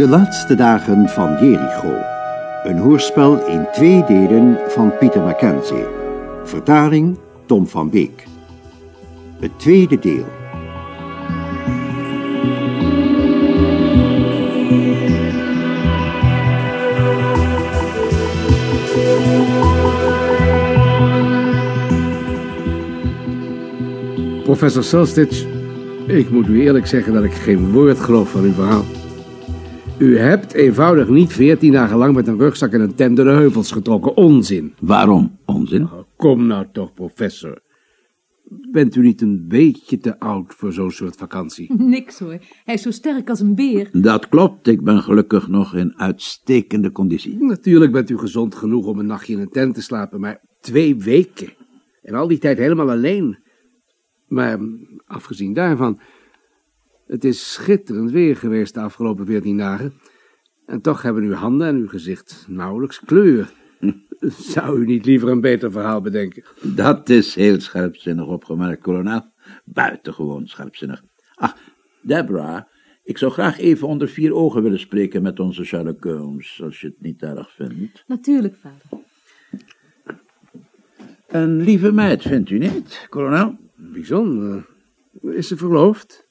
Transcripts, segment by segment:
De laatste dagen van Jericho. Een hoorspel in twee delen van Pieter Mackenzie. Vertaling Tom van Beek. Het tweede deel. Professor Solstitch, ik moet u eerlijk zeggen dat ik geen woord geloof van uw verhaal. U hebt eenvoudig niet veertien dagen lang met een rugzak en een tent door de heuvels getrokken. Onzin. Waarom onzin? Oh, kom nou toch, professor. Bent u niet een beetje te oud voor zo'n soort vakantie? Niks hoor. Hij is zo sterk als een beer. Dat klopt, ik ben gelukkig nog in uitstekende conditie. Natuurlijk bent u gezond genoeg om een nachtje in een tent te slapen, maar twee weken. En al die tijd helemaal alleen. Maar afgezien daarvan, het is schitterend weer geweest de afgelopen veertien dagen. En toch hebben uw handen en uw gezicht nauwelijks kleur. Zou u niet liever een beter verhaal bedenken? Dat is heel scherpzinnig opgemerkt, kolonel. Buitengewoon scherpzinnig. Ach, Deborah, ik zou graag even onder vier ogen willen spreken met onze Sherlock Holmes, als je het niet erg vindt. Natuurlijk, vader. Een lieve meid, vindt u niet, kolonel? Bijzonder. Is ze verloofd?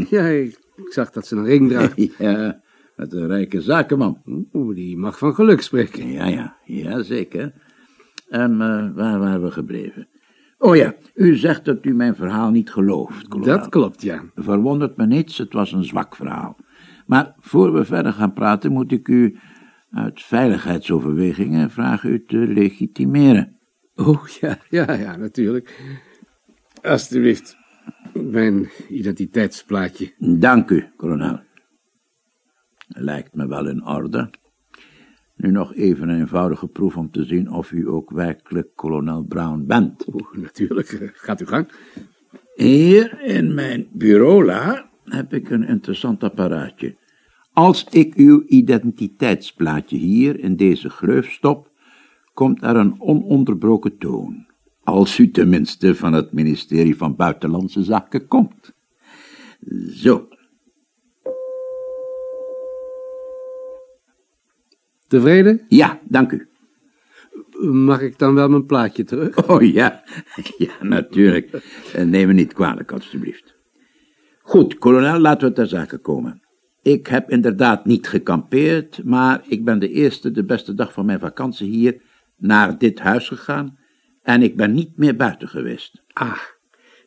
Ja, ik zag dat ze een ring draagt. Ja, met een rijke zakenman. Oeh, die mag van geluk spreken. Ja, ja, ja, zeker. En eh, waar waren we gebleven? Oh ja, u zegt dat u mijn verhaal niet gelooft, kolonel. Dat klopt, ja. Verwondert me niets, het was een zwak verhaal. Maar voor we verder gaan praten, moet ik u uit veiligheidsoverwegingen vragen u te legitimeren. Oh, ja, ja, ja, natuurlijk. Alsjeblieft. Mijn identiteitsplaatje. Dank u, kolonel. Lijkt me wel in orde. Nu nog even een eenvoudige proef om te zien of u ook werkelijk kolonel Brown bent. Natuurlijk. Gaat uw gang. Hier in mijn bureaula heb ik een interessant apparaatje. Als ik uw identiteitsplaatje hier in deze gleuf stop, komt er een ononderbroken toon. Als u tenminste van het ministerie van Buitenlandse Zaken komt. Zo. Tevreden? Ja, dank u. Mag ik dan wel mijn plaatje terug? Oh ja, ja, natuurlijk. Eh, Neem me niet kwalijk, alstublieft. Goed, kolonel, laten we ter zake komen. Ik heb inderdaad niet gekampeerd, maar ik ben de eerste, de beste dag van mijn vakantie hier naar dit huis gegaan en ik ben niet meer buiten geweest. Ah,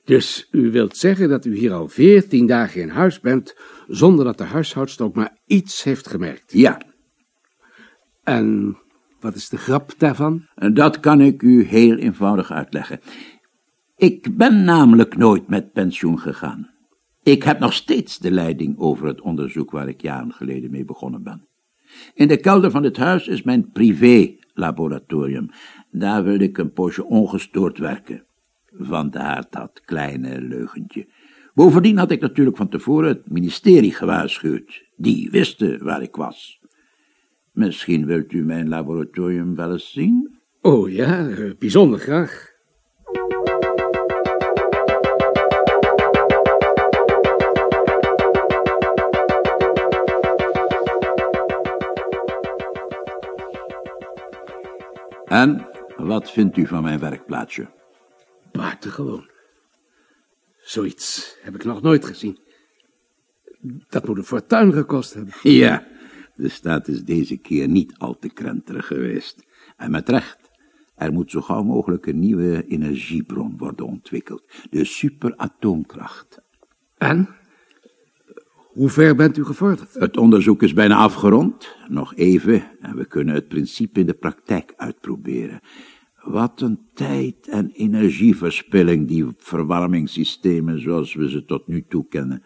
dus u wilt zeggen dat u hier al veertien dagen in huis bent, zonder dat de huishoudster ook maar iets heeft gemerkt. Ja, En wat is de grap daarvan? dat kan ik u heel eenvoudig uitleggen. Ik ben namelijk nooit met pensioen gegaan. Ik heb nog steeds de leiding over het onderzoek waar ik jaren geleden mee begonnen ben. In de kelder van dit huis is mijn privé-laboratorium. Daar wil ik een poosje ongestoord werken. Vandaar dat kleine leugentje. Bovendien had ik natuurlijk van tevoren het ministerie gewaarschuwd. Die wisten waar ik was. Misschien wilt u mijn laboratorium wel eens zien? Oh ja, eh, bijzonder graag. En wat vindt u van mijn werkplaatsje? Buitengewoon. Zoiets heb ik nog nooit gezien. Dat moet een fortuin gekost hebben. Ja, de staat is deze keer niet al te krenterig geweest. En met recht. Er moet zo gauw mogelijk een nieuwe energiebron worden ontwikkeld. De superatoomkracht. En? Hoe ver bent u gevorderd? Het onderzoek is bijna afgerond. Nog even en we kunnen het principe in de praktijk uitproberen. Wat een tijd- en energieverspilling, die verwarmingssystemen zoals we ze tot nu toe kennen.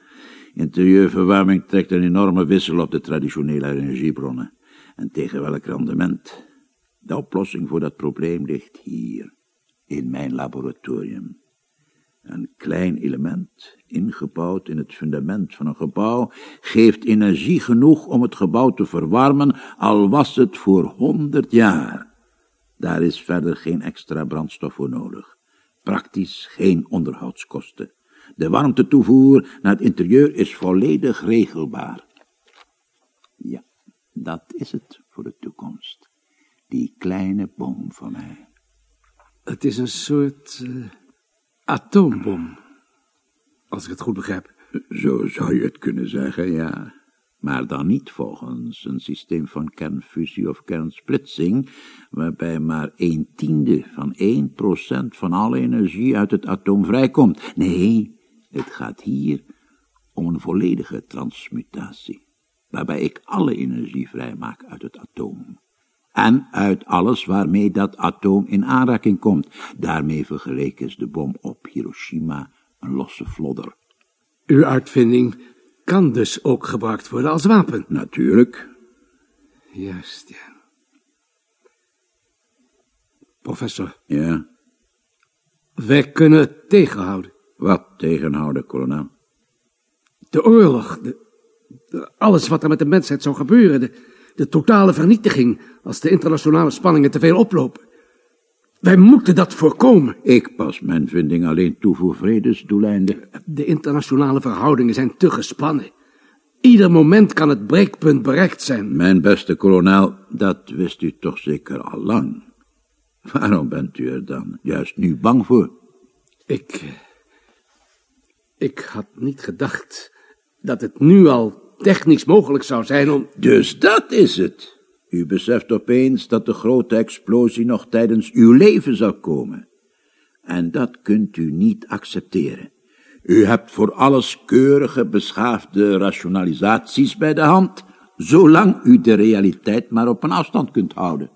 Interieurverwarming trekt een enorme wissel op de traditionele energiebronnen. En tegen welk rendement? De oplossing voor dat probleem ligt hier, in mijn laboratorium. Een klein element, ingebouwd in het fundament van een gebouw, geeft energie genoeg om het gebouw te verwarmen, al was het voor honderd jaar. Daar is verder geen extra brandstof voor nodig. Praktisch geen onderhoudskosten. De warmtetoevoer naar het interieur is volledig regelbaar. Dat is het voor de toekomst. Die kleine bom van mij. Het is een soort eh, atoombom. Als ik het goed begrijp. Zo zou je het kunnen zeggen, ja. Maar dan niet volgens een systeem van kernfusie of kernsplitsing, waarbij maar een tiende van 1 procent van alle energie uit het atoom vrijkomt. Nee, het gaat hier om een volledige transmutatie, waarbij ik alle energie vrijmaak uit het atoom. En uit alles waarmee dat atoom in aanraking komt. Daarmee vergeleken is de bom op Hiroshima een losse flodder. Uw uitvinding kan dus ook gebruikt worden als wapen. Natuurlijk. Juist, ja. Professor, Ja. wij kunnen het tegenhouden. Wat tegenhouden, kolonel? De oorlog, de, de- alles wat er met de mensheid zou gebeuren, de, de totale vernietiging als de internationale spanningen te veel oplopen. Wij moeten dat voorkomen. Ik pas mijn vinding alleen toe voor vredesdoeleinden. De internationale verhoudingen zijn te gespannen. Ieder moment kan het breekpunt bereikt zijn. Mijn beste kolonel, dat wist u toch zeker al lang. Waarom bent u er dan juist nu bang voor? Ik. eh, Ik had niet gedacht dat het nu al technisch mogelijk zou zijn om. Dus dat is het. U beseft opeens dat de grote explosie nog tijdens uw leven zal komen. En dat kunt u niet accepteren. U hebt voor alles keurige, beschaafde rationalisaties bij de hand, zolang u de realiteit maar op een afstand kunt houden.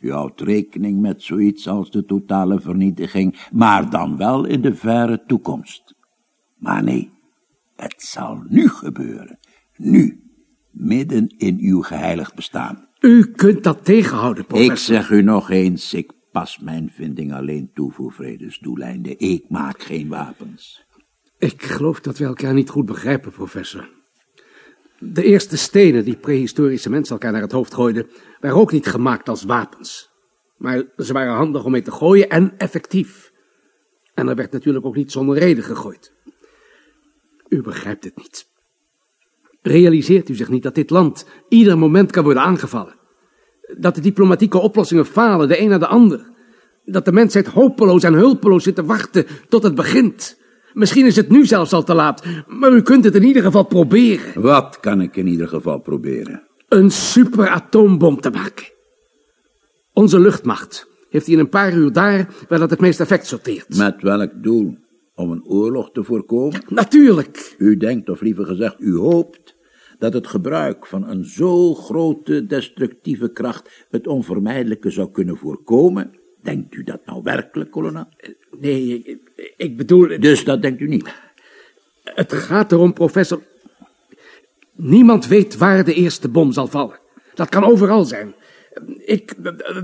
U houdt rekening met zoiets als de totale vernietiging, maar dan wel in de verre toekomst. Maar nee, het zal nu gebeuren. Nu, midden in uw geheiligd bestaan. U kunt dat tegenhouden, professor. Ik zeg u nog eens, ik pas mijn vinding alleen toe voor vredesdoeleinden. Ik maak geen wapens. Ik geloof dat we elkaar niet goed begrijpen, professor. De eerste stenen die prehistorische mensen elkaar naar het hoofd gooiden, waren ook niet gemaakt als wapens. Maar ze waren handig om mee te gooien en effectief. En er werd natuurlijk ook niet zonder reden gegooid. U begrijpt het niet. Realiseert u zich niet dat dit land ieder moment kan worden aangevallen? Dat de diplomatieke oplossingen falen, de een na de ander? Dat de mensheid hopeloos en hulpeloos zit te wachten tot het begint? Misschien is het nu zelfs al te laat, maar u kunt het in ieder geval proberen. Wat kan ik in ieder geval proberen? Een superatoombom te maken. Onze luchtmacht heeft die in een paar uur daar waar dat het meest effect sorteert. Met welk doel? Om een oorlog te voorkomen? Natuurlijk. U denkt, of liever gezegd, u hoopt dat het gebruik van een zo grote destructieve kracht het onvermijdelijke zou kunnen voorkomen? Denkt u dat nou werkelijk, kolonel? Nee, ik, ik bedoel, Dus dat denkt u niet. het gaat erom, professor. Niemand weet waar de eerste bom zal vallen. Dat kan overal zijn. Ik,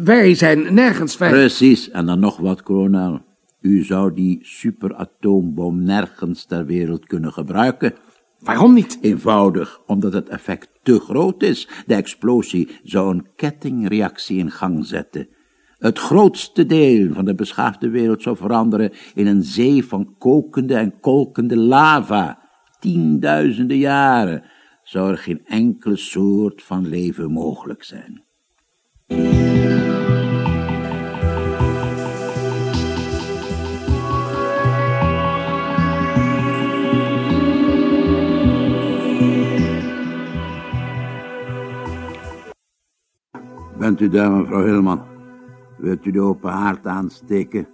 wij zijn nergens veilig. Precies, en dan nog wat, kolonel. U zou die superatoombom nergens ter wereld kunnen gebruiken. Waarom niet? Eenvoudig, omdat het effect te groot is. De explosie zou een kettingreactie in gang zetten. Het grootste deel van de beschaafde wereld zou veranderen in een zee van kokende en kolkende lava. Tienduizenden jaren zou er geen enkele soort van leven mogelijk zijn. Bent u daar, mevrouw Hillman? Wilt u de open haard aansteken?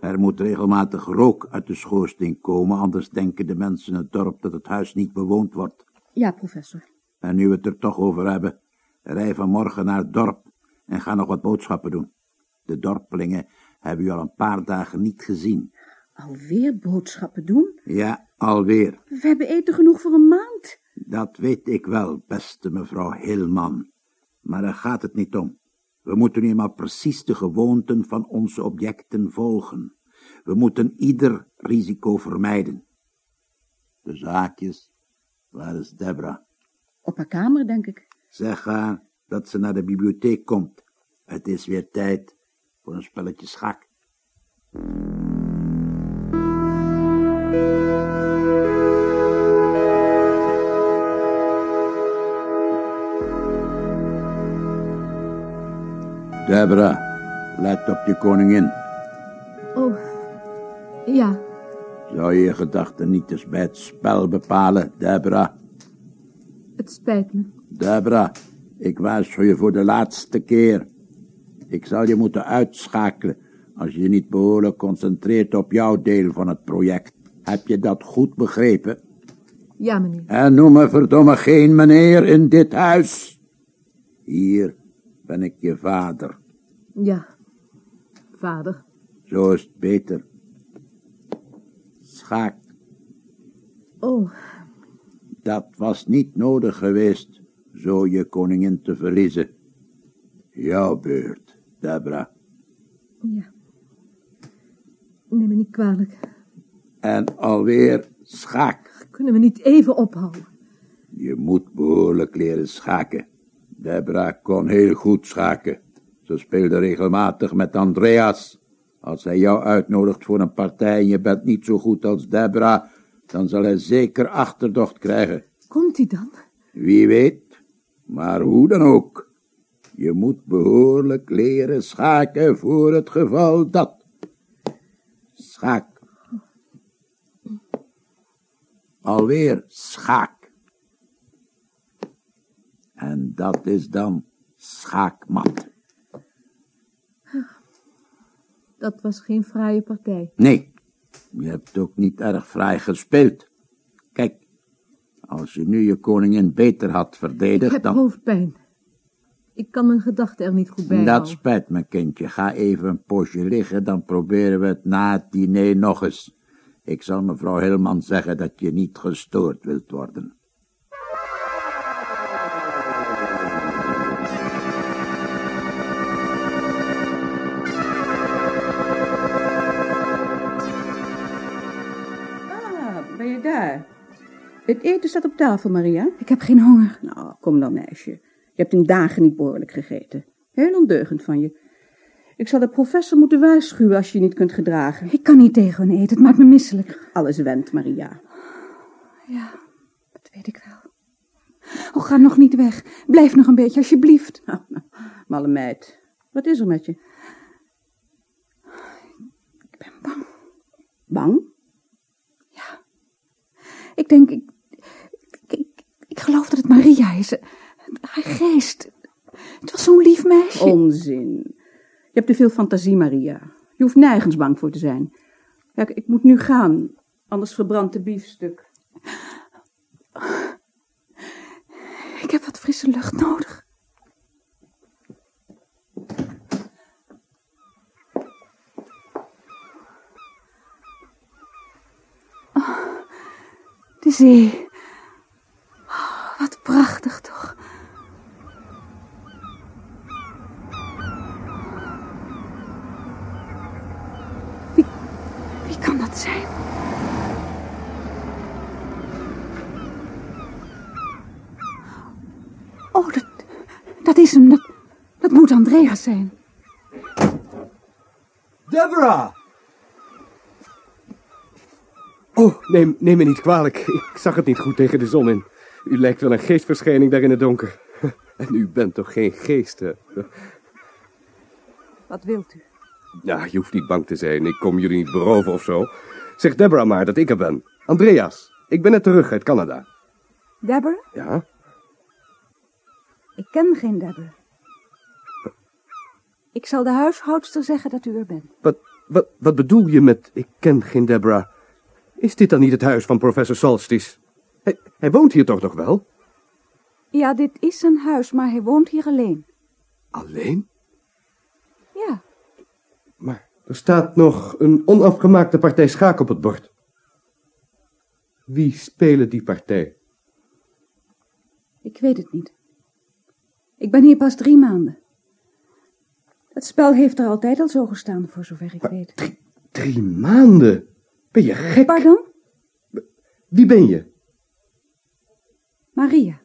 Er moet regelmatig rook uit de schoorsteen komen, anders denken de mensen in het dorp dat het huis niet bewoond wordt. Ja, professor. En nu we het er toch over hebben, rij vanmorgen naar het dorp en ga nog wat boodschappen doen. De dorpelingen hebben u al een paar dagen niet gezien. Alweer boodschappen doen? Ja, alweer. We hebben eten genoeg voor een maand. Dat weet ik wel, beste mevrouw Hilman. Maar daar gaat het niet om. We moeten nu eenmaal precies de gewoonten van onze objecten volgen. We moeten ieder risico vermijden. De zaakjes, waar is Debra? Op haar kamer, denk ik. Zeg haar dat ze naar de bibliotheek komt. Het is weer tijd voor een spelletje schak. Deborah, let op je koningin. Oh, ja. Zou je je gedachten niet eens bij het spel bepalen, Deborah? Het spijt me. Deborah, ik waarschuw je voor de laatste keer. Ik zal je moeten uitschakelen als je je niet behoorlijk concentreert op jouw deel van het project. Heb je dat goed begrepen? Ja, meneer. En noem me verdomme geen meneer in dit huis. Hier ben ik je vader. Ja. Vader. Zo is het beter. Schaak, Oh, dat was niet nodig geweest zo je koningin te verliezen. Jouw beurt, Deborah. ja. Neem me niet kwalijk. En alweer schaak. Kunnen we niet even ophouden? Je moet behoorlijk leren schaken. Deborah kon heel goed schaken. Ze speelde regelmatig met Andreas. Als hij jou uitnodigt voor een partij en je bent niet zo goed als Deborah, dan zal hij zeker achterdocht krijgen. Komt hij dan? Wie weet, maar hoe dan ook. Je moet behoorlijk leren schaken voor het geval dat. Schaak. Alweer schaak. En dat is dan schaakmat. Dat was geen fraaie partij. Nee, je hebt ook niet erg fraai gespeeld. Kijk, als je nu je koningin beter had Ik verdedigd, heb dan... hoofdpijn. Ik kan mijn gedachten er niet goed bij Dat houden. spijt me, kindje. Ga even een poosje liggen, dan proberen we het na het diner nog eens. Ik zal mevrouw Hilman zeggen dat je niet gestoord wilt worden. Het eten staat op tafel, Maria. Ik heb geen honger. Nou, kom dan, meisje. Je hebt in dagen niet behoorlijk gegeten. Heel ondeugend van je. Ik zal de professor moeten waarschuwen als je je niet kunt gedragen. Ik kan niet tegen hun eten, het maakt me misselijk. Alles wendt, Maria. Ja, dat weet ik wel. Oh, ga nog niet weg. Blijf nog een beetje, alsjeblieft. Malle meid. Wat is er met je? Ik ben bang. Bang? Ik denk, ik, ik, geloof dat het Maria is. Haar geest. Het was zo'n lief meisje. Onzin. Je hebt te veel fantasie, Maria. Je hoeft nergens bang voor te zijn. Ik, ik moet nu gaan, anders verbrandt de biefstuk. Ik heb wat frisse lucht nodig. Oh, de zee. Oh, wat prachtig toch. Wie, wie kan dat zijn? Oh, dat, dat is hem. Dat, dat moet Andreas zijn. Deborah! Oh, neem, neem me niet kwalijk. Ik zag het niet goed tegen de zon in. U lijkt wel een geestverschijning daar in het donker. En u bent toch geen geest, hè? Wat wilt u? Ja, je hoeft niet bang te zijn. Ik kom jullie niet beroven of zo. Zeg Deborah maar dat ik er ben. Andreas, ik ben net terug uit Canada. Deborah? Ja? Ik ken geen Deborah. Ik zal de huishoudster zeggen dat u er bent. Wat, wat, wat bedoel je met ik ken geen Deborah? Is dit dan niet het huis van professor Solstice? Hij, hij woont hier toch nog wel? Ja, dit is zijn huis, maar hij woont hier alleen. Alleen? Ja, Maar er staat nog een onafgemaakte partij schaak op het bord. Wie spelen die partij? ik weet het niet. Ik ben hier pas drie maanden. Het spel heeft er altijd al zo gestaan, voor zover ik weet. Drie, drie maanden? Ben je gek? Pardon? Wie ben je? Maria.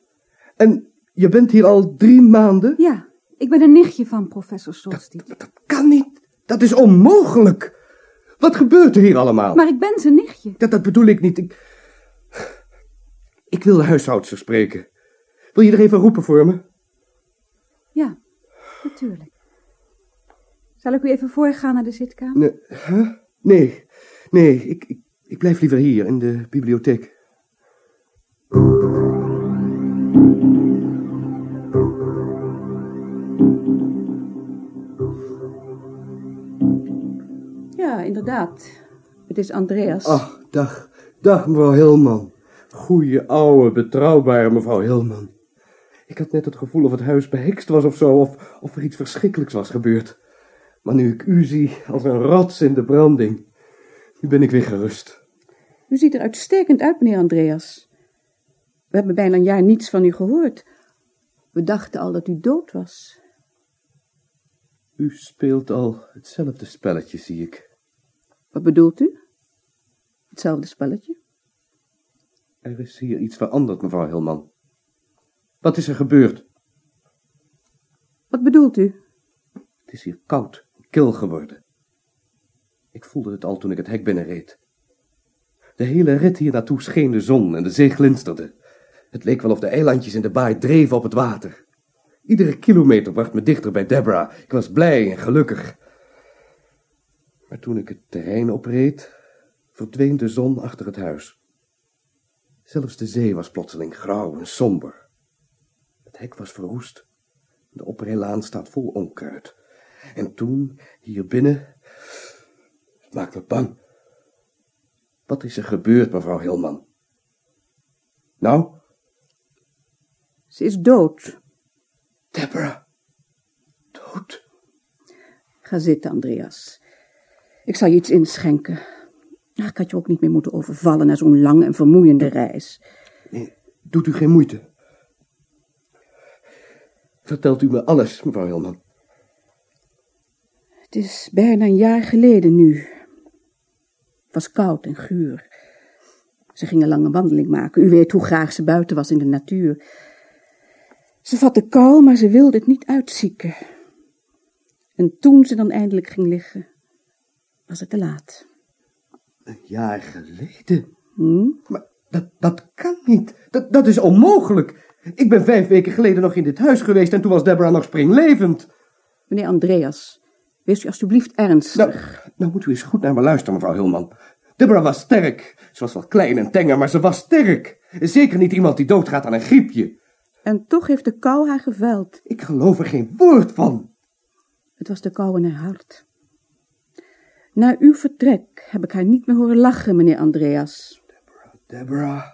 En je bent hier al drie maanden? Ja, ik ben een nichtje van professor Solstice. Dat kan niet. Dat is onmogelijk. Wat gebeurt er hier allemaal? Maar ik ben zijn nichtje. Dat, dat bedoel ik niet. Ik, ik wil de huishoudster spreken. Wil je er even roepen voor me? Ja, natuurlijk. Zal ik u even voorgaan naar de zitkamer? Nee, huh? nee, nee ik, ik, ik blijf liever hier in de bibliotheek. Ja, inderdaad. Het is Andreas. Ach, dag, dag mevrouw Hilman. Goeie, oude, betrouwbare mevrouw Hilman. Ik had net het gevoel of het huis behekst was of zo, of, of er iets verschrikkelijks was gebeurd. Maar nu ik u zie, als een rots in de branding, nu ben ik weer gerust. U ziet er uitstekend uit, meneer Andreas. We hebben bijna een jaar niets van u gehoord. We dachten al dat u dood was. U speelt al hetzelfde spelletje, zie ik. Wat bedoelt u? Hetzelfde spelletje? Er is hier iets veranderd, mevrouw Hilman. Wat is er gebeurd? Wat bedoelt u? Het is hier koud, kil geworden. Ik voelde het al toen ik het hek binnenreed. De hele rit hier naartoe scheen de zon en de zee glinsterde. Het leek wel of de eilandjes in de baai dreven op het water. Iedere kilometer bracht me dichter bij Deborah. Ik was blij en gelukkig. Maar toen ik het terrein opreed, verdween de zon achter het huis. Zelfs de zee was plotseling grauw en somber. Het hek was verroest. De oprijlaan staat vol onkruid. En toen, hier binnen, het maakt me bang. Wat is er gebeurd, mevrouw Hilman? Nou, Ze is dood. Deborah. Dood. Ga zitten, Andreas. Ik zal je iets inschenken. Ik had je ook niet meer moeten overvallen na zo'n lange en vermoeiende reis. Nee, doet u geen moeite. Vertelt u me alles, mevrouw Hilman. Het is bijna een jaar geleden nu. Was koud en guur. Ze ging een lange wandeling maken. U weet hoe graag ze buiten was in de natuur. Ze vatte kou, maar ze wilde het niet uitzieken. En toen ze dan eindelijk ging liggen, was het te laat. Een jaar geleden? Hm? Maar dat, dat kan niet. Dat, dat is onmogelijk. Ik ben vijf weken geleden nog in dit huis geweest en toen was Deborah nog springlevend. Meneer Andreas, wees u alstublieft ernstig. Nou, nou moet u eens goed naar me luisteren, mevrouw Hilman. Deborah was sterk. Ze was wel klein en tenger, maar ze was sterk. Zeker niet iemand die doodgaat aan een griepje. En toch heeft de kou haar geveld. Ik geloof er geen woord van. Het was de kou in haar hart. Na uw vertrek heb ik haar niet meer horen lachen, meneer Andreas. Deborah,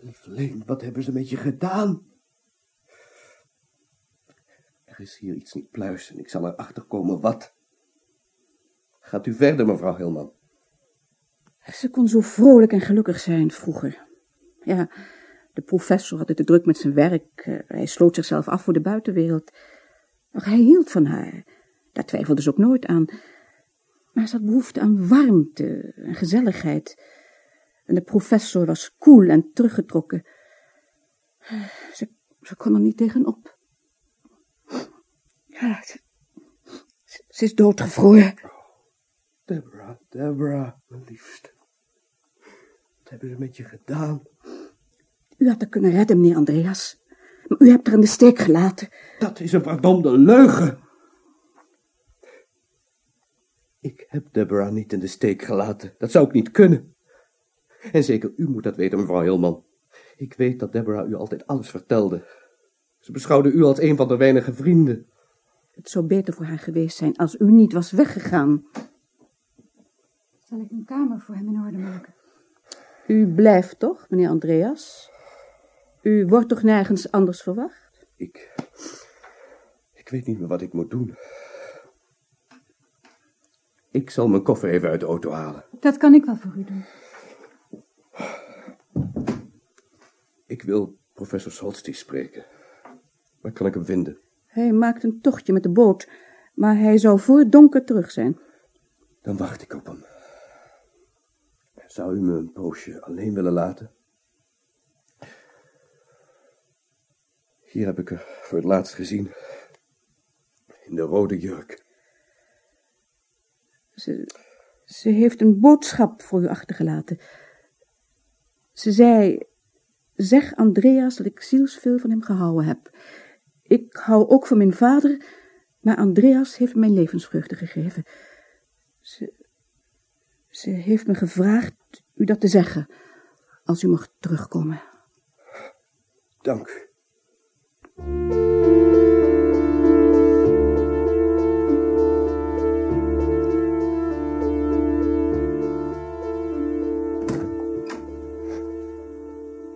lieveling, wat hebben ze met je gedaan? Er is hier iets niet pluis en ik zal erachter komen wat. Gaat u verder, mevrouw Hilman. Ze kon zo vrolijk en gelukkig zijn vroeger. Ja, de professor had het te druk met zijn werk. eh, Hij sloot zichzelf af voor de buitenwereld. Maar hij hield van haar. Daar twijfelde ze ook nooit aan. Maar ze had behoefte aan warmte en gezelligheid. En de professor was koel en teruggetrokken. Ze, ze kon er niet tegenop. Ja, ze, ze is doodgevroren. Deborah, Deborah, mijn liefste. Wat hebben ze met je gedaan? U had haar kunnen redden, meneer Andreas. Maar u hebt haar in de steek gelaten. Dat is een verdomde leugen. Ik heb Deborah niet in de steek gelaten. Dat zou ik niet kunnen. En zeker u moet dat weten, mevrouw Hilman. Ik weet dat Deborah u altijd alles vertelde. Ze beschouwde u als een van de weinige vrienden. Het zou beter voor haar geweest zijn als u niet was weggegaan. Zal ik een kamer voor hem in orde maken? U blijft toch, meneer Andreas? U wordt toch nergens anders verwacht? Ik... Ik weet niet meer wat ik moet doen. Ik zal mijn koffer even uit de auto halen. Dat kan ik wel voor u doen. Ik wil professor Solsty spreken. Waar kan ik hem vinden? Hij maakt een tochtje met de boot, maar hij zou voor donker terug zijn. Dan wacht ik op hem. Zou u me een poosje alleen willen laten? Hier heb ik haar voor het laatst gezien. In de rode jurk. Ze, ze heeft een boodschap voor u achtergelaten. Ze zei, zeg Andreas dat ik zielsveel van hem gehouden heb. Ik hou ook van mijn vader, Maar Andreas heeft mij levensvreugde gegeven. Ze, ze heeft me gevraagd u dat te zeggen, als u mag terugkomen. Dank.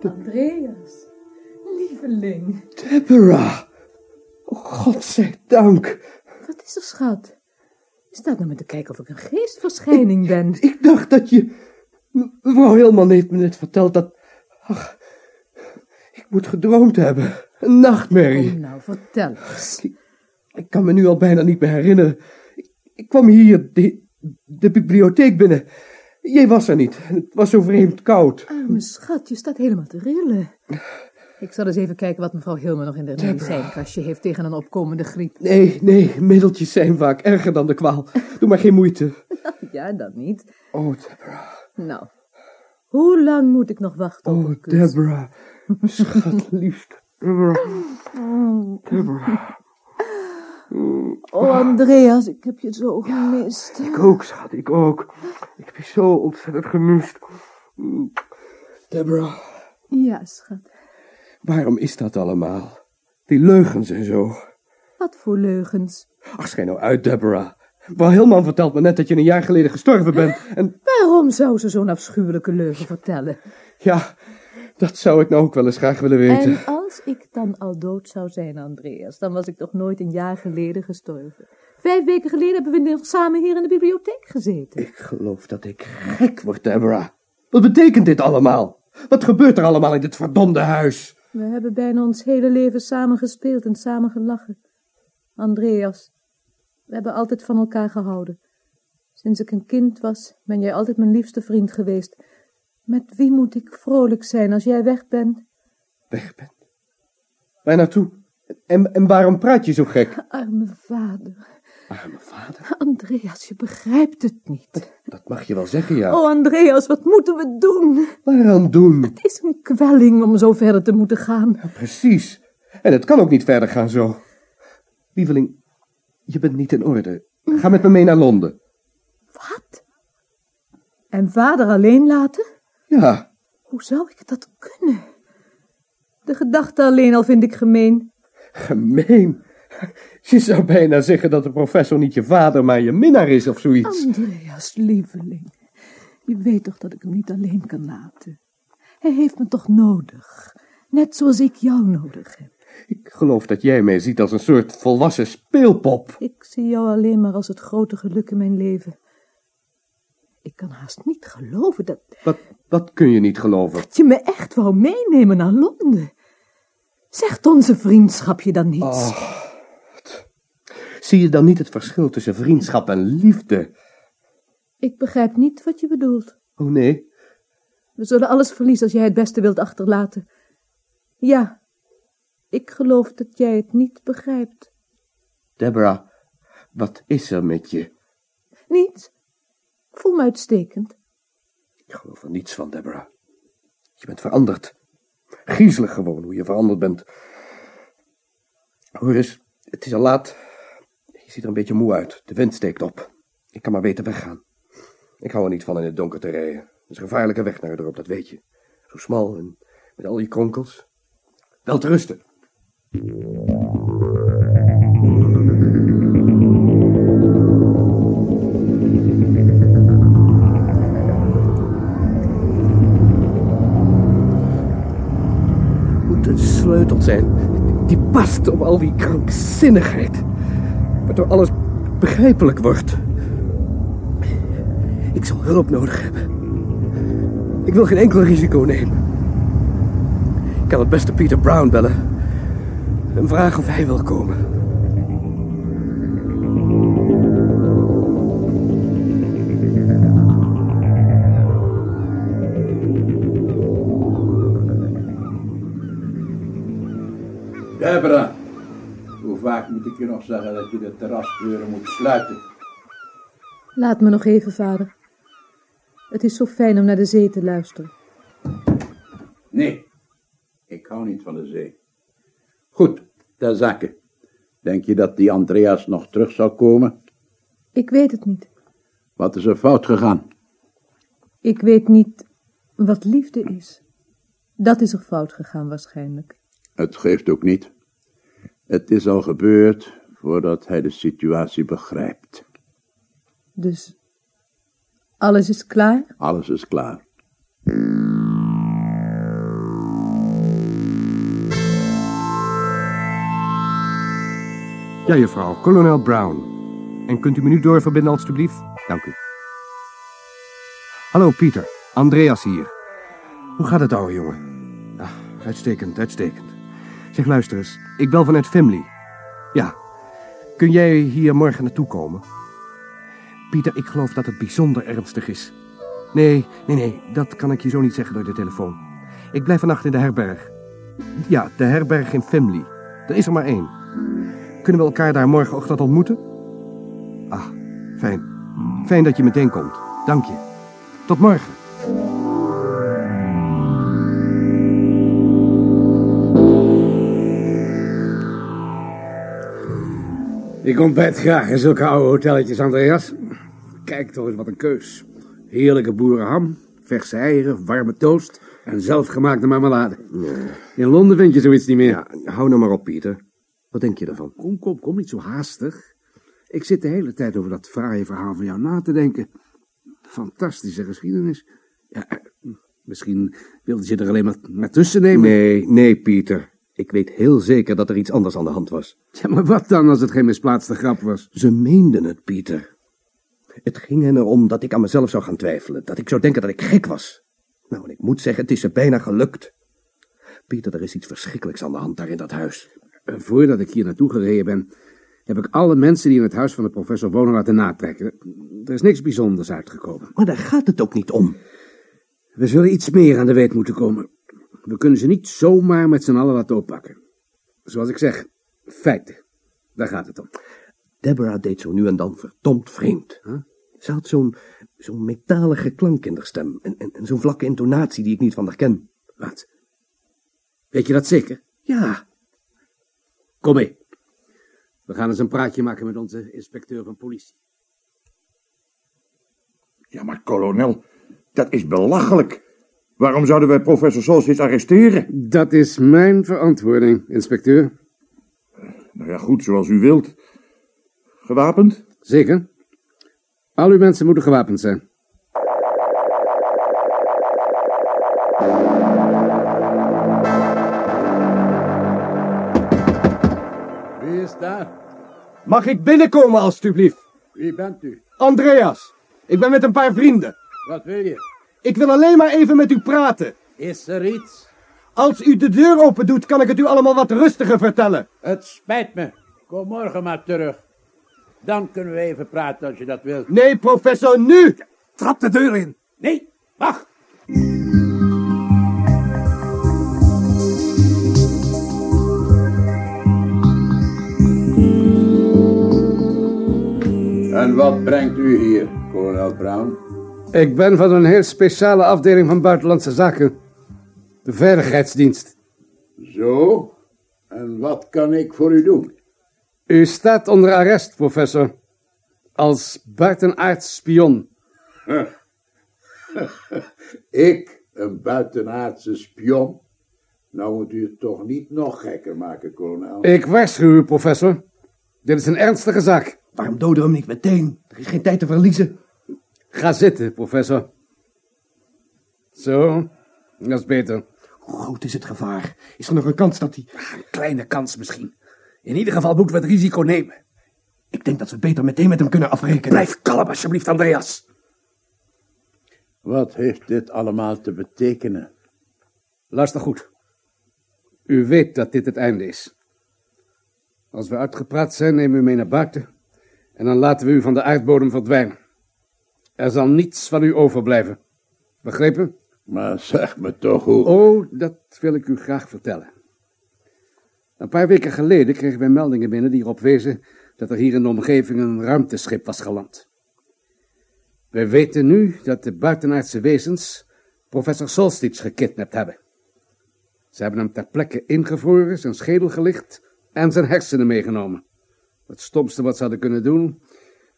Andreas, lieveling. Deborah! Oh, godzijdank. Wat is er, schat? Je staat nou met te kijken of ik een geestverschijning ben. Ik dacht dat je... Mevrouw Hilman heeft me net verteld dat... Ach, ik moet gedroomd hebben. Een nachtmerrie. Kom nou, vertel eens. Ik kan me nu al bijna niet meer herinneren. Ik, ik kwam hier de, de bibliotheek binnen. Jij was er niet. Het was zo vreemd koud. Arme schat, je staat helemaal te rillen. Ik zal eens even kijken wat mevrouw Hilmer nog in de medicijnkastje heeft tegen een opkomende griep. Nee, nee, middeltjes zijn vaak erger dan de kwaal. Doe maar geen moeite. Ja, dat niet. Oh, Deborah. Nou, hoe lang moet ik nog wachten op Oh, een kus? Deborah. Schat, liefst. Deborah. Deborah. Oh, Andreas, ik heb je zo gemist. Ik ook, schat, ik ook. Ik heb je zo ontzettend gemist. Deborah, Ja, schat. waarom is dat allemaal? Die leugens en zo. Wat voor leugens. Ach, schijn nou uit, Deborah. Mevrouw Hilman vertelt me net dat je een jaar geleden gestorven bent. En Waarom zou ze zo'n afschuwelijke leugen vertellen? ja, dat zou ik nou ook wel eens graag willen weten. En als ik dan al dood zou zijn, Andreas, dan was ik toch nooit een jaar geleden gestorven. Vijf weken geleden hebben we nog samen hier in de bibliotheek gezeten. Ik geloof dat ik gek word, Deborah. Wat betekent dit allemaal? Wat gebeurt er allemaal in dit verdomde huis? We hebben bijna ons hele leven samen gespeeld en samen gelachen. Andreas, we hebben altijd van elkaar gehouden. Sinds ik een kind was, ben jij altijd mijn liefste vriend geweest. Met wie moet ik vrolijk zijn als jij weg bent? Weg bent. Waar naartoe? En, en waarom praat je zo gek? Arme vader. Arme vader. Andreas, je begrijpt het niet. Dat mag je wel zeggen, ja. Oh, Andreas, wat moeten we doen? Waaraan doen? Het is een kwelling om zo verder te moeten gaan. Precies. En het kan ook niet verder gaan zo. Lieveling, je bent niet in orde. Ga met me mee naar Londen. Wat? En vader alleen laten? Ja, Hoe zou ik dat kunnen? De gedachte alleen al vind ik gemeen. gemeen. Je zou bijna zeggen dat de professor niet je vader, maar je minnaar is of zoiets. Andreas, lieveling. Je weet toch dat ik hem niet alleen kan laten. Hij heeft me toch nodig. Net zoals ik jou nodig heb. Ik geloof dat jij mij ziet als een soort volwassen speelpop. Ik zie jou alleen maar als het grote geluk in mijn leven. Ik kan haast niet geloven dat, Wat, wat kun je niet geloven? dat je me echt wou meenemen naar Londen. Zegt onze vriendschap je dan niets? Zie je dan niet het verschil tussen vriendschap en liefde? Ik begrijp niet wat je bedoelt. Oh nee, We zullen alles verliezen als jij het beste wilt achterlaten. Ja, ik geloof dat jij het niet begrijpt. Deborah, wat is er met je? Niets. Ik voel me uitstekend. Ik geloof er niets van, Deborah. Je bent veranderd. Griezelig gewoon hoe je veranderd bent. Hoor eens, het is al laat. Je ziet er een beetje moe uit. De wind steekt op. Ik kan maar beter weggaan. Ik hou er niet van in het donker te rijden. Het is een gevaarlijke weg naar het dorp, dat weet je. Zo smal en met al die kronkels. Wel te rusten. Moet een sleutel zijn. Die past op al die krankzinnigheid. Waardoor alles begrijpelijk wordt. Ik zal hulp nodig hebben. Ik wil geen enkel risico nemen. Ik kan het beste Peter Brown bellen. En vragen of hij wil komen. Deborah, hoe vaak moet ik je nog zeggen dat je de terrasdeuren moet sluiten? Laat me nog even, vader. Het is zo fijn om naar de zee te luisteren. Nee, ik hou niet van de zee. Goed, ter zake. Denk je dat die Andreas nog terug zal komen? Ik weet het niet. Wat is er fout gegaan? Ik weet niet wat liefde is. Dat is er fout gegaan waarschijnlijk. Het geeft ook niet. Het is al gebeurd voordat hij de situatie begrijpt. Dus alles is klaar? Alles is klaar. Ja, juffrouw, kolonel Brown. En kunt u me nu doorverbinden, alstublieft? Dank u. Hallo, Pieter. Andreas hier. Hoe gaat het, ouwe jongen? Ah, uitstekend, uitstekend. Zeg, luister eens. Ik bel vanuit Family. Ja. Kun jij hier morgen naartoe komen? Pieter, ik geloof dat het bijzonder ernstig is. Nee, nee, nee, dat kan ik je zo niet zeggen door de telefoon. Ik blijf vannacht in de herberg. Ja, de herberg in Family. Er is er maar één. Kunnen we elkaar daar morgenochtend ontmoeten? Ah, fijn. Fijn dat je meteen komt. Dank je. Tot morgen. Ik ontbijt graag in zulke oude hotelletjes, Andreas. Kijk toch eens wat een keus. Heerlijke boerenham, verse eieren, warme toast en zelfgemaakte marmelade. In Londen vind je zoiets niet meer. Ja, hou nou maar op, Pieter. Wat denk je ervan? Kom, kom, kom, niet zo haastig. Ik zit de hele tijd over dat fraaie verhaal van jou na te denken. Fantastische geschiedenis. Ja, eh, misschien wilde je er alleen maar, maar tussen nemen. Nee, nee, Pieter. Ik weet heel zeker dat er iets anders aan de hand was. Ja, maar wat dan als het geen misplaatste grap was? Ze meenden het, Pieter. Het ging hen erom dat ik aan mezelf zou gaan twijfelen. Dat ik zou denken dat ik gek was. Nou, en ik moet zeggen, het is ze bijna gelukt. Pieter, er is iets verschrikkelijks aan de hand daar in dat huis. Voordat ik hier naartoe gereden ben, heb ik alle mensen die in het huis van de professor wonen laten natrekken. Er is niks bijzonders uitgekomen. Maar daar gaat het ook niet om. We zullen iets meer aan de weet moeten komen. We kunnen ze niet zomaar met z'n allen laten oppakken. Zoals ik zeg, feiten. Daar gaat het om. Deborah deed zo nu en dan verdomd vreemd. Huh? Ze had zo'n zo'n metalige klank in haar stem. En, en, en zo'n vlakke intonatie die ik niet van haar ken. Wat? Weet je dat zeker? Ja, Kom mee. We gaan eens een praatje maken met onze inspecteur van politie. Ja, maar kolonel, dat is belachelijk. Waarom zouden wij professor Solstits arresteren? Dat is mijn verantwoording, inspecteur. Nou ja, goed, zoals u wilt. Gewapend? Zeker. Al uw mensen moeten gewapend zijn. Mag ik binnenkomen, alstublieft? Wie bent u? Andreas, ik ben met een paar vrienden. Wat wil je? Ik wil alleen maar even met u praten. Is er iets? Als u de deur open doet, kan ik het u allemaal wat rustiger vertellen. Het spijt me. Kom morgen maar terug. Dan kunnen we even praten als je dat wilt. Nee, professor, nu! Trap de deur in. Nee, wacht. En wat brengt u hier, kolonel Brown? Ik ben van een heel speciale afdeling van Buitenlandse Zaken. De Veiligheidsdienst. Zo? En wat kan ik voor u doen? U staat onder arrest, professor. Als buitenaards spion. Ik, een buitenaardse spion? Nou moet u het toch niet nog gekker maken, kolonel. Ik waarschuw u, professor. Dit is een ernstige zaak. Waarom doden we hem niet meteen? Er is geen tijd te verliezen. Ga zitten, professor. Zo, dat is beter. Hoe groot is het gevaar? Is er nog een kans dat hij... Een kleine kans misschien. In ieder geval moeten we het risico nemen. Ik denk dat we beter meteen met hem kunnen afrekenen. Blijf kalm, alsjeblieft, Andreas. Wat heeft dit allemaal te betekenen? Luister goed. U weet dat dit het einde is. Als we uitgepraat zijn, nemen we u mee naar buiten. En dan laten we u van de aardbodem verdwijnen. Er zal niets van u overblijven. Begrepen? Maar zeg me toch hoe... Oh, dat wil ik u graag vertellen. Een paar weken geleden kregen wij meldingen binnen die erop wezen dat er hier in de omgeving een ruimteschip was geland. Wij weten nu dat de buitenaardse wezens professor Solstits gekidnapt hebben. Ze hebben hem ter plekke ingevroren, zijn schedel gelicht en zijn hersenen meegenomen. Het stomste wat ze hadden kunnen doen,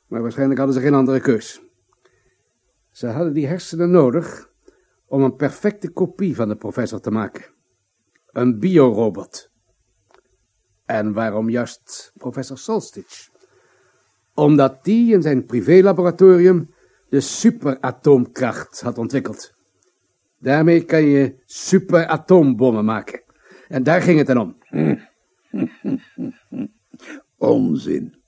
maar waarschijnlijk hadden ze geen andere keus. Ze hadden die hersenen nodig om een perfecte kopie van de professor te maken. Een biorobot. En waarom juist professor Solstich? Omdat die in zijn privélaboratorium de superatoomkracht had ontwikkeld. Daarmee kan je superatoombommen maken. En daar ging het dan om. Onzin.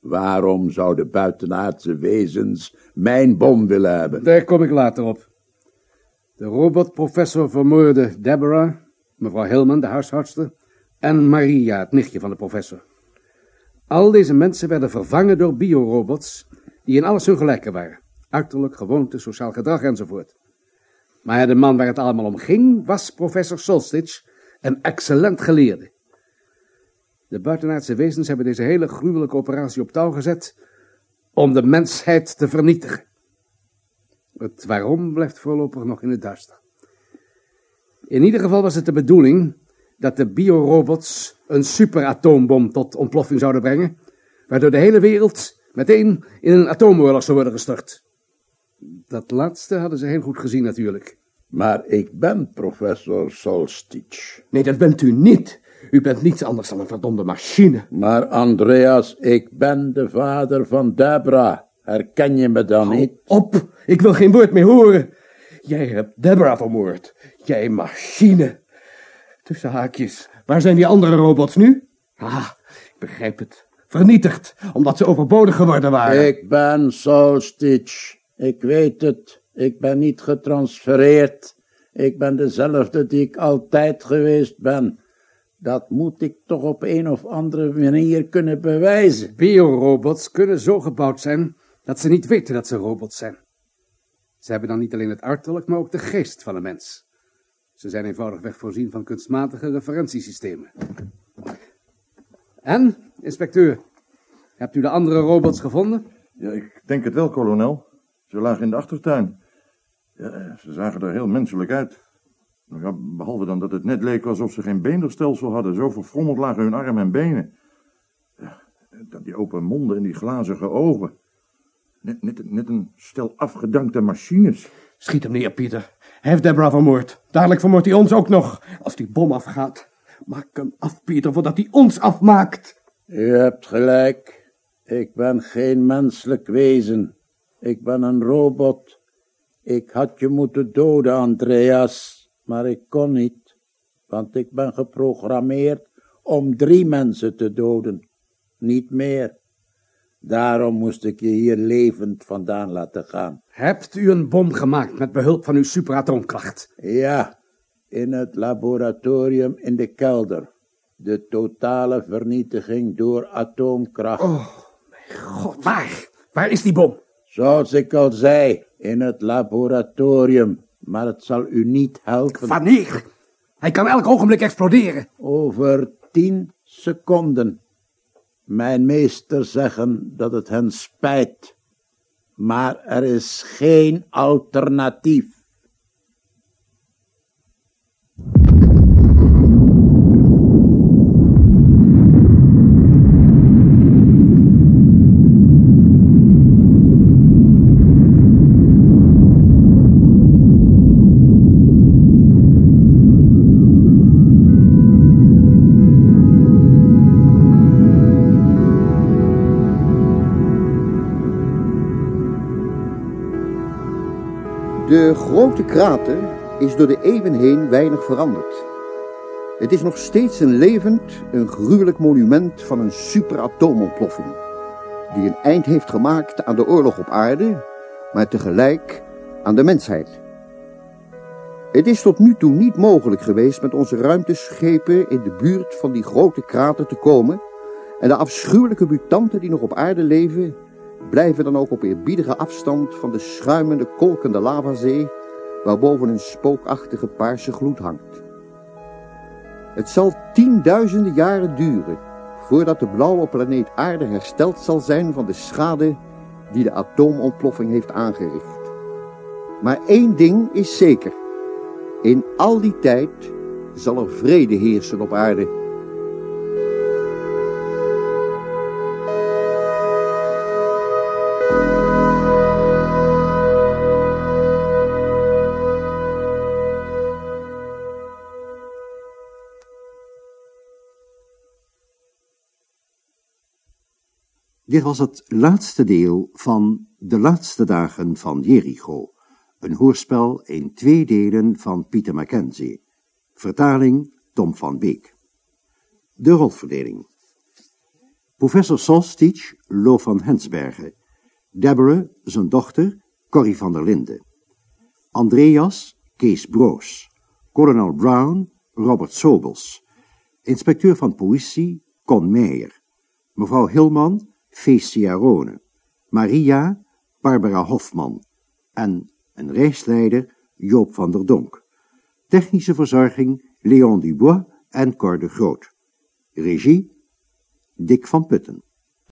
Waarom zouden buitenaardse wezens mijn bom willen hebben? Daar kom ik later op. De robotprofessor vermoorde Deborah, mevrouw Hillman, de huishoudster, en Maria, het nichtje van de professor. Al deze mensen werden vervangen door biorobots, die in alles hun gelijke waren. Uiterlijk, gewoonte, sociaal gedrag enzovoort. Maar de man waar het allemaal om ging, was professor Solstich, een excellent geleerde. De buitenaardse wezens hebben deze hele gruwelijke operatie op touw gezet om de mensheid te vernietigen. Het waarom blijft voorlopig nog in het duister. In ieder geval was het de bedoeling dat de biorobots een superatoombom tot ontploffing zouden brengen, waardoor de hele wereld meteen in een atoomoorlog zou worden gestort. Dat laatste hadden ze heel goed gezien natuurlijk. Maar ik ben professor Solstich. Nee, dat bent u niet. U bent niets anders dan een verdomde machine. Maar Andreas, ik ben de vader van Debra. Herken je me dan niet? Op, ik wil geen woord meer horen. Jij hebt Deborah vermoord. Jij machine. Tussen haakjes, waar zijn die andere robots nu? Ah, ik begrijp het. Vernietigd, omdat ze overbodig geworden waren. Ik ben Solstich. Ik weet het. Ik ben niet getransfereerd. Ik ben dezelfde die ik altijd geweest ben. Dat moet ik toch op een of andere manier kunnen bewijzen. Biorobots kunnen zo gebouwd zijn dat ze niet weten dat ze robots zijn. Ze hebben dan niet alleen het uiterlijk, maar ook de geest van een mens. Ze zijn eenvoudigweg voorzien van kunstmatige referentiesystemen. En, inspecteur, hebt u de andere robots gevonden? Ja, ik denk het wel, kolonel. Ze lagen in de achtertuin. Ja, ze zagen er heel menselijk uit. Nou ja, behalve dan dat het net leek alsof ze geen beenderstelsel hadden. Zo verfrommeld lagen hun armen en benen. Ja, dan die open monden en die glazige ogen. Net, net, net een stel afgedankte machines. Schiet hem neer, Pieter. Hij heeft Deborah vermoord. Dadelijk vermoordt hij ons ook nog. Als die bom afgaat. Maak hem af, Pieter, voordat hij ons afmaakt. U hebt gelijk. Ik ben geen menselijk wezen. Ik ben een robot. Ik had je moeten doden, Andreas. Maar ik kon niet, want ik ben geprogrammeerd om drie mensen te doden. Niet meer. Daarom moest ik je hier levend vandaan laten gaan. Hebt u een bom gemaakt met behulp van uw superatoomkracht? Ja, in het laboratorium in de kelder. De totale vernietiging door atoomkracht. Oh, mijn god, waar? Waar is die bom? Zoals ik al zei, in het laboratorium. Maar het zal u niet helpen. Wanneer? Hij kan elk ogenblik exploderen. Over tien seconden. Mijn meester zeggen dat het hen spijt. Maar er is geen alternatief. De grote krater is door de eeuwen heen weinig veranderd. Het is nog steeds een levend, een gruwelijk monument van een superatoomontploffing. Die een eind heeft gemaakt aan de oorlog op aarde, maar tegelijk aan de mensheid. Het is tot nu toe niet mogelijk geweest met onze ruimteschepen in de buurt van die grote krater te komen en de afschuwelijke mutanten die nog op aarde leven blijven dan ook op eerbiedige afstand van de schuimende, kolkende lavazee, waarboven een spookachtige paarse gloed hangt. Het zal tienduizenden jaren duren voordat de blauwe planeet aarde hersteld zal zijn van de schade die de atoomontploffing heeft aangericht. Maar één ding is zeker. In al die tijd zal er vrede heersen op aarde. Dit was het laatste deel van De Laatste Dagen van Jericho, een hoorspel in twee delen van Pieter Mackenzie. Vertaling Tom van Beek. De rolverdeling. Professor Solstich, Lo van Hensbergen. Deborah, zijn dochter, Corrie van der Linden. Andreas, Kees Broos. Kolonel Brown, Robert Sobels. Inspecteur van politie, Con Meijer. Mevrouw Hilman, Feestia Rone. Maria, Barbara Hofman. En een reisleider, Joop van der Donk. Technische verzorging, Leon Dubois en Cor de Groot. Regie, Dick van Putten.